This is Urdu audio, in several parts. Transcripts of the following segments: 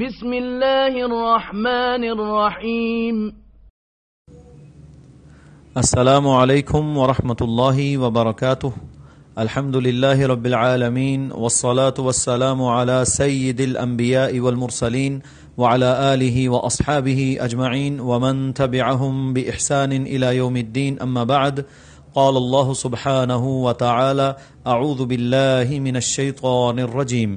بسم الله الرحمن الرحيم السلام علیکم ورحمۃ اللہ وبرکاتہ۔ الحمد للہ رب العالمین والصلاة والسلام على سید الانبیاء والمرسلین وعلى آلہ واصحابہ اجمعین ومن تبعهم بإحسان الى يوم الدین، اما بعد، قال اللہ سبحانہ وتعالى اعوذ باللہ من الشیطان الرجیم۔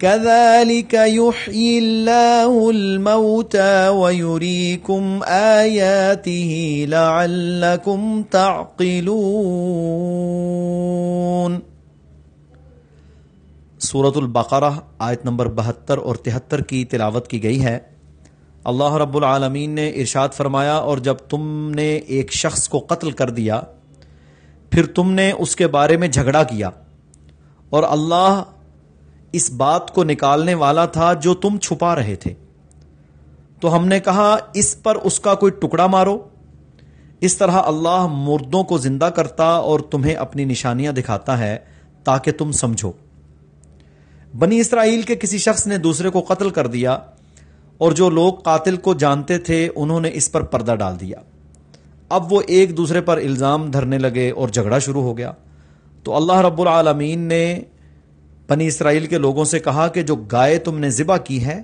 كذلك يحيي الله الموتى ويريكم آياته لعلكم تعقلون سورة البقرہ آیت نمبر بہتر اور تہتر کی تلاوت کی گئی ہے۔ اللہ رب العالمین نے ارشاد فرمایا، اور جب تم نے ایک شخص کو قتل کر دیا، پھر تم نے اس کے بارے میں جھگڑا کیا، اور اللہ اس بات کو نکالنے والا تھا جو تم چھپا رہے تھے۔ تو ہم نے کہا، اس پر اس کا کوئی ٹکڑا مارو۔ اس طرح اللہ مردوں کو زندہ کرتا اور تمہیں اپنی نشانیاں دکھاتا ہے تاکہ تم سمجھو۔ بنی اسرائیل کے کسی شخص نے دوسرے کو قتل کر دیا اور جو لوگ قاتل کو جانتے تھے، انہوں نے اس پر پردہ ڈال دیا۔ اب وہ ایک دوسرے پر الزام دھرنے لگے اور جھگڑا شروع ہو گیا۔ تو اللہ رب العالمین نے بنی اسرائیل کے لوگوں سے کہا کہ جو گائے تم نے ذبح کی ہے،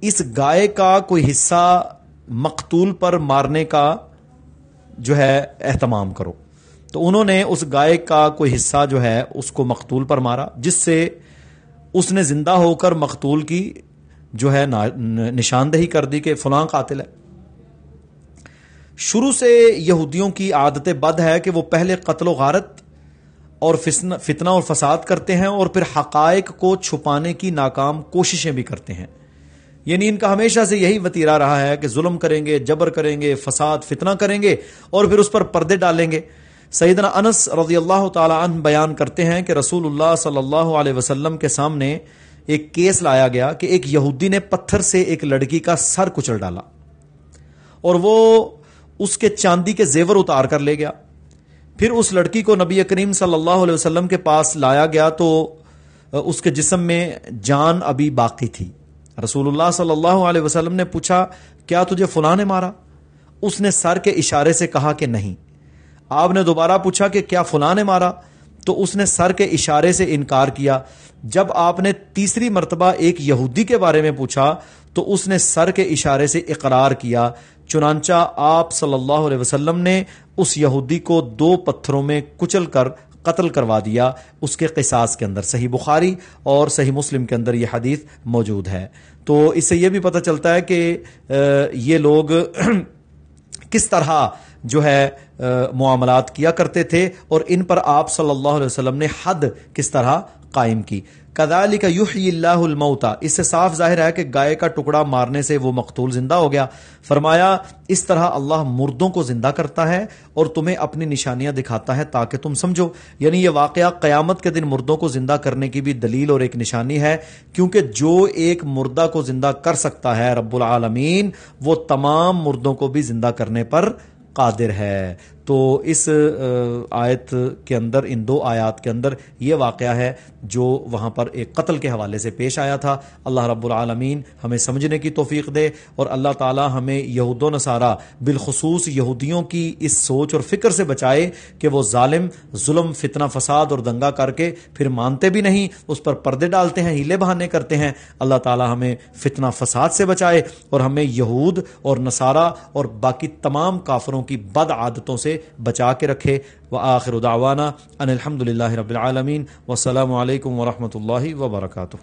اس گائے کا کوئی حصہ مقتول پر مارنے کا جو ہے اہتمام کرو۔ تو انہوں نے اس گائے کا کوئی حصہ جو ہے اس کو مقتول پر مارا، جس سے اس نے زندہ ہو کر مقتول کی جو ہے نشاندہی کر دی کہ فلاں قاتل ہے۔ شروع سے یہودیوں کی عادت بد ہے کہ وہ پہلے قتل و غارت اور فتنہ اور فساد کرتے ہیں اور پھر حقائق کو چھپانے کی ناکام کوششیں بھی کرتے ہیں۔ یعنی ان کا ہمیشہ سے یہی وطیرہ رہا ہے کہ ظلم کریں گے، جبر کریں گے، فساد، فتنہ کریں گے اور پھر اس پر پردے ڈالیں گے۔ سیدنا انس رضی اللہ تعالی عنہ بیان کرتے ہیں کہ رسول اللہ صلی اللہ علیہ وسلم کے سامنے ایک کیس لایا گیا کہ ایک یہودی نے پتھر سے ایک لڑکی کا سر کچل ڈالا اور وہ اس کے چاندی کے زیور اتار کر لے گیا۔ پھر اس لڑکی کو نبی کریم صلی اللہ علیہ وسلم کے پاس لایا گیا تو اس کے جسم میں جان ابھی باقی تھی۔ رسول اللہ صلی اللہ علیہ وسلم نے پوچھا، کیا تجھے فلاں نے مارا؟ اس نے سر کے اشارے سے کہا کہ نہیں۔ آپ نے دوبارہ پوچھا کہ کیا فلاں نے مارا؟ تو اس نے سر کے اشارے سے انکار کیا۔ جب آپ نے تیسری مرتبہ ایک یہودی کے بارے میں پوچھا، تو اس نے سر کے اشارے سے اقرار کیا چنانچہ آپ صلی اللہ علیہ وسلم نے اس یہودی کو دو پتھروں میں کچل کر قتل کروا دیا۔ اس کے قصاص کے اندر صحیح بخاری اور صحیح مسلم کے اندر یہ حدیث موجود ہے۔ تو اس سے یہ بھی پتہ چلتا ہے کہ یہ لوگ کس طرح جو ہے معاملات کیا کرتے تھے اور ان پر آپ صلی اللہ علیہ وسلم نے حد کس طرح قائم کی۔ کدالی کا یوح اللہ الموتا اس سے صاف ظاہر ہے کہ گائے کا ٹکڑا مارنے سے وہ مقتول زندہ ہو گیا۔ فرمایا، اس طرح اللہ مردوں کو زندہ کرتا ہے اور تمہیں اپنی نشانیاں دکھاتا ہے تاکہ تم سمجھو۔ یعنی یہ واقعہ قیامت کے دن مردوں کو زندہ کرنے کی بھی دلیل اور ایک نشانی ہے، کیونکہ جو ایک مردہ کو زندہ کر سکتا ہے رب العالمین، وہ تمام مردوں کو بھی زندہ کرنے پر قادر ہے تو اس آیت کے اندر، ان دو آیات کے اندر یہ واقعہ ہے جو وہاں پر ایک قتل کے حوالے سے پیش آیا تھا۔ اللہ رب العالمین ہمیں سمجھنے کی توفیق دے اور اللہ تعالی ہمیں یہود و نصارہ بالخصوص یہودیوں کی اس سوچ اور فکر سے بچائے کہ وہ ظالم، ظلم، فتنہ، فساد اور دنگا کر کے پھر مانتے بھی نہیں، اس پر پردے ڈالتے ہیں، ہیلے بہانے کرتے ہیں۔ اللہ تعالی ہمیں فتنہ، فساد سے بچائے اور ہمیں یہود اور نصارہ اور باقی تمام کافروں کی بد عادتوں سے بچا کے رکھے۔ و آخر دعوانا ان الحمد للہ رب العالمین۔ وسلام علیکم ورحمۃ اللہ وبرکاتہ۔